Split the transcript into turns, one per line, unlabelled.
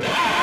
Ah!